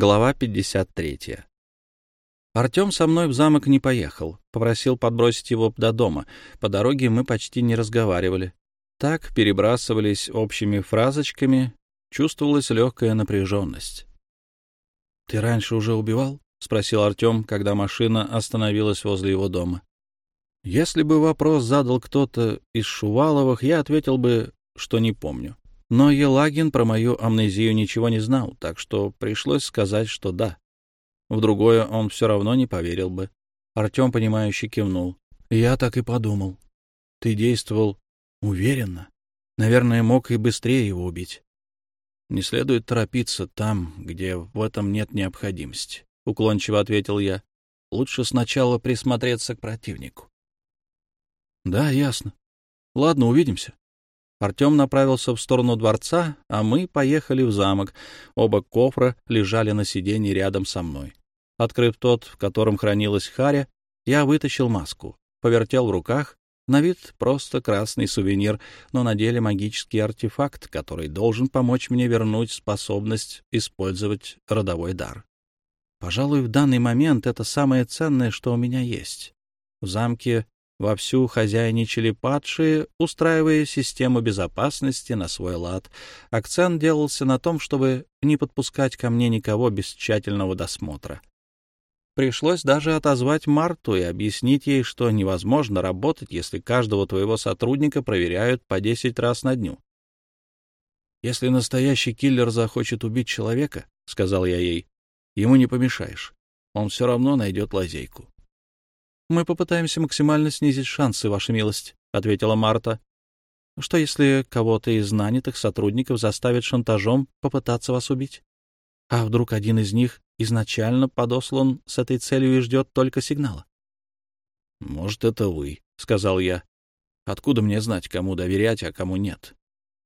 Глава 53. Артем со мной в замок не поехал. Попросил подбросить его до дома. По дороге мы почти не разговаривали. Так перебрасывались общими фразочками. Чувствовалась легкая напряженность. — Ты раньше уже убивал? — спросил Артем, когда машина остановилась возле его дома. Если бы вопрос задал кто-то из Шуваловых, я ответил бы, что не помню. Но Елагин про мою амнезию ничего не знал, так что пришлось сказать, что да. В другое он все равно не поверил бы. Артем, понимающе кивнул. «Я так и подумал. Ты действовал уверенно. Наверное, мог и быстрее его убить. Не следует торопиться там, где в этом нет необходимости», — уклончиво ответил я. «Лучше сначала присмотреться к противнику». «Да, ясно. Ладно, увидимся». Артем направился в сторону дворца, а мы поехали в замок. Оба кофра лежали на сиденье рядом со мной. Открыв тот, в котором хранилась Харя, я вытащил маску, повертел в руках. На вид просто красный сувенир, но на деле магический артефакт, который должен помочь мне вернуть способность использовать родовой дар. Пожалуй, в данный момент это самое ценное, что у меня есть. В замке Вовсю хозяйничали падшие, устраивая систему безопасности на свой лад. Акцент делался на том, чтобы не подпускать ко мне никого без тщательного досмотра. Пришлось даже отозвать Марту и объяснить ей, что невозможно работать, если каждого твоего сотрудника проверяют по десять раз на дню. «Если настоящий киллер захочет убить человека, — сказал я ей, — ему не помешаешь. Он все равно найдет лазейку. Мы попытаемся максимально снизить шансы, Ваша милость, — ответила Марта. Что, если кого-то из нанятых сотрудников заставят шантажом попытаться вас убить? А вдруг один из них изначально подослан с этой целью и ждет только сигнала? — Может, это вы, — сказал я. — Откуда мне знать, кому доверять, а кому нет?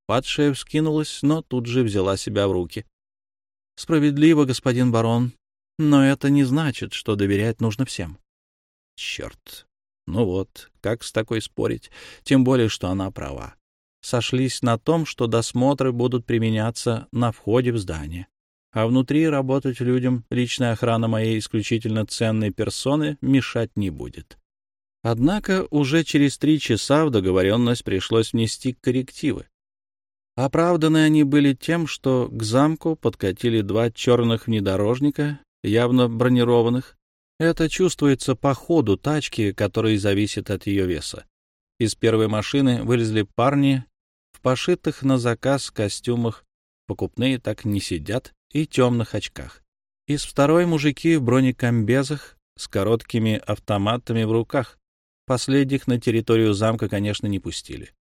Падшая вскинулась, но тут же взяла себя в руки. — Справедливо, господин барон, но это не значит, что доверять нужно всем. Черт. Ну вот, как с такой спорить? Тем более, что она права. Сошлись на том, что досмотры будут применяться на входе в здание. А внутри работать людям личная охрана моей исключительно ценной персоны мешать не будет. Однако уже через три часа в договоренность пришлось внести коррективы. Оправданы они были тем, что к замку подкатили два черных внедорожника, явно бронированных, это чувствуется по ходу тачки, который зависит от ее веса. Из первой машины вылезли парни в пошитых на заказ костюмах, покупные так не сидят, и темных очках. Из второй мужики в бронекомбезах с короткими автоматами в руках. Последних на территорию замка, конечно, не пустили.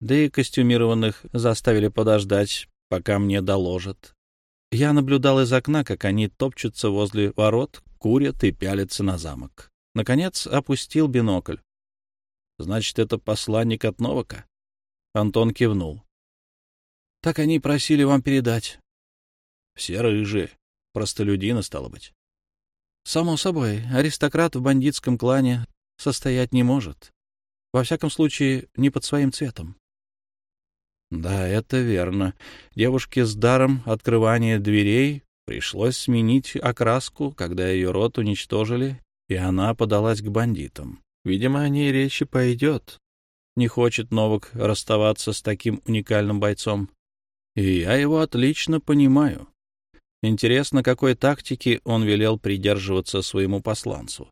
Да и костюмированных заставили подождать, пока мне доложат. Я наблюдал из окна, как они топчутся возле ворот, курят и пялятся на замок. Наконец опустил бинокль. Значит, это посланник от Новака? Антон кивнул. Так они просили вам передать. Все рыжие. Простолюдины, стало быть. Само собой, аристократ в бандитском клане состоять не может. Во всяком случае, не под своим цветом. Да, это верно. Девушке с даром открывания дверей Пришлось сменить окраску, когда ее рот уничтожили, и она подалась к бандитам. Видимо, о ней речи пойдет. Не хочет Новак расставаться с таким уникальным бойцом. И я его отлично понимаю. Интересно, какой тактики он велел придерживаться своему посланцу.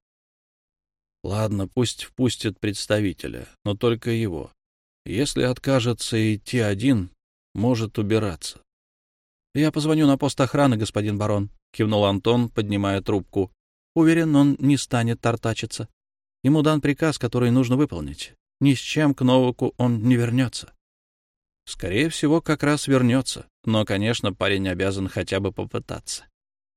Ладно, пусть впустят представителя, но только его. Если откажется идти один, может убираться. «Я позвоню на пост охраны, господин барон», — кивнул Антон, поднимая трубку. «Уверен, он не станет тартачиться. Ему дан приказ, который нужно выполнить. Ни с чем к Новаку он не вернется». Скорее всего, как раз вернется, но, конечно, парень обязан хотя бы попытаться.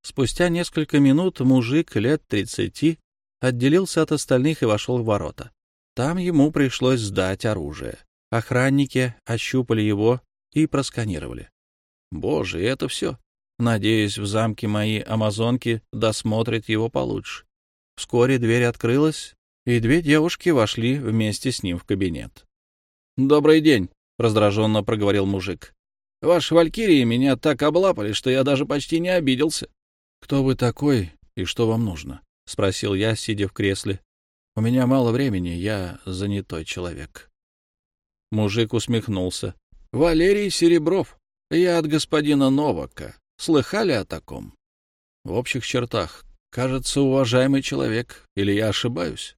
Спустя несколько минут мужик лет тридцати отделился от остальных и вошел в ворота. Там ему пришлось сдать оружие. Охранники ощупали его и просканировали. Боже, это все. Надеюсь, в замке мои амазонки досмотрят его получше. Вскоре дверь открылась, и две девушки вошли вместе с ним в кабинет. — Добрый день, — раздраженно проговорил мужик. — Ваши валькирии меня так облапали, что я даже почти не обиделся. — «Кто вы такой и что вам нужно?» — спросил я, сидя в кресле. «У меня мало времени, я занятой человек». Мужик усмехнулся. «Валерий Серебров. Я от господина Новака. Слыхали о таком?» «В общих чертах. Кажется, уважаемый человек. Или я ошибаюсь?»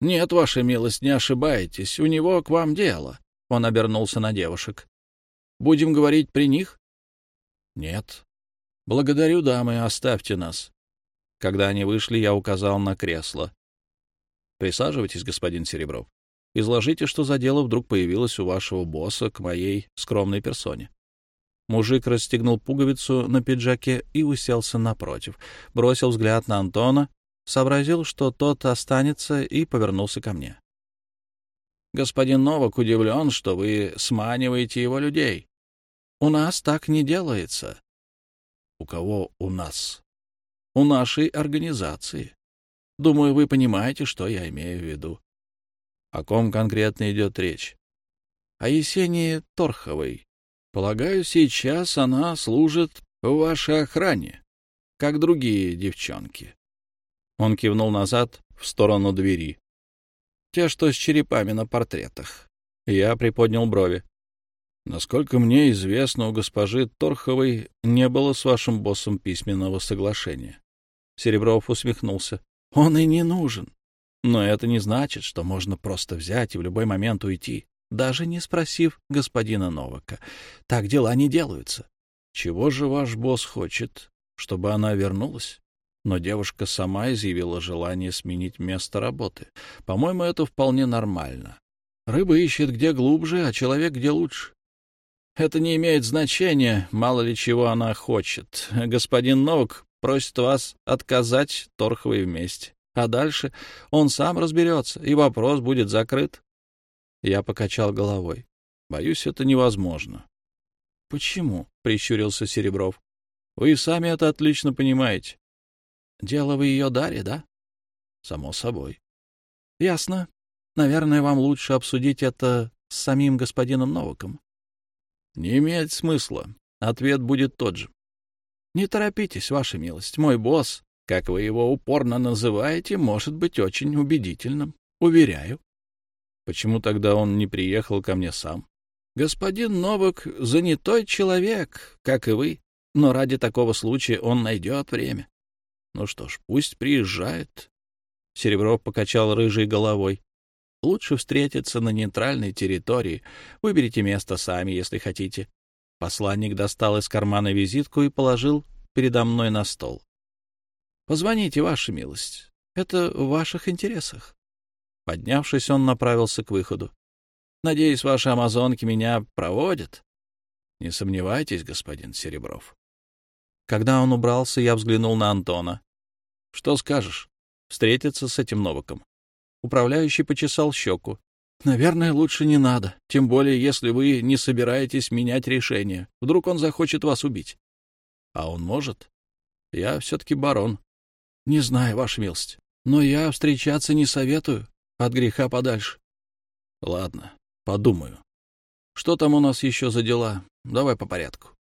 «Нет, ваша милость, не ошибаетесь. У него к вам дело». Он обернулся на девушек. «Будем говорить при них?» «Нет». «Благодарю, дамы, оставьте нас». Когда они вышли, я указал на кресло. «Присаживайтесь, господин Серебров. Изложите, что за дело вдруг появилось у вашего босса к моей скромной персоне». Мужик расстегнул пуговицу на пиджаке и уселся напротив, бросил взгляд на Антона, сообразил, что тот останется, и повернулся ко мне. «Господин Новак удивлен, что вы сманиваете его людей. У нас так не делается». «У кого у нас?» «У нашей организации. Думаю, вы понимаете, что я имею в виду». «О ком конкретно идет речь?» «О Есении Торховой. Полагаю, сейчас она служит в вашей охране, как другие девчонки». Он кивнул назад, в сторону двери. «Те, что с черепами на портретах». Я приподнял брови. «Насколько мне известно, у госпожи Торховой не было с вашим боссом письменного соглашения». Серебров усмехнулся. «Он и не нужен. Но это не значит, что можно просто взять и в любой момент уйти, даже не спросив господина Новака. Так дела не делаются. Чего же ваш босс хочет? Чтобы она вернулась? но девушка сама изъявила желание сменить место работы. По-моему, это вполне нормально. Рыба ищет где глубже, а человек где лучше. Это не имеет значения, мало ли чего она хочет. Господин Новак просит вас отказать Торховой вместе. А дальше он сам разберется, и вопрос будет закрыт. Я покачал головой. Боюсь, это невозможно. — Почему? — прищурился Серебров. — Вы сами это отлично понимаете. Дело в ее даре, да? Само собой. Ясно. Наверное, вам лучше обсудить это с самим господином Новаком. Не имеет смысла. Ответ будет тот же. Не торопитесь, ваша милость. Мой босс, как вы его упорно называете, может быть очень убедительным. Уверяю. Почему тогда он не приехал ко мне сам? Господин Новак занятой человек, как и вы, но ради такого случая он найдет время. Ну что ж, пусть приезжает. Серебров покачал рыжей головой. Лучше встретиться на нейтральной территории. Выберите место сами, если хотите. Посланник достал из кармана визитку и положил передо мной на стол. Позвоните, ваша милость. Это в ваших интересах. Поднявшись, он направился к выходу. Надеюсь, ваши амазонки меня проводят. Не сомневайтесь, господин Серебров. Когда он убрался, я взглянул на Антона. Что скажешь? Встретиться с этим Новаком. Управляющий почесал щеку. Наверное, лучше не надо, тем более, если вы не собираетесь менять решение. Вдруг он захочет вас убить. А он может? Я все-таки барон. Не знаю, ваша милость, но я встречаться не советую. От греха подальше. Ладно, подумаю. Что там у нас еще за дела? Давай по порядку.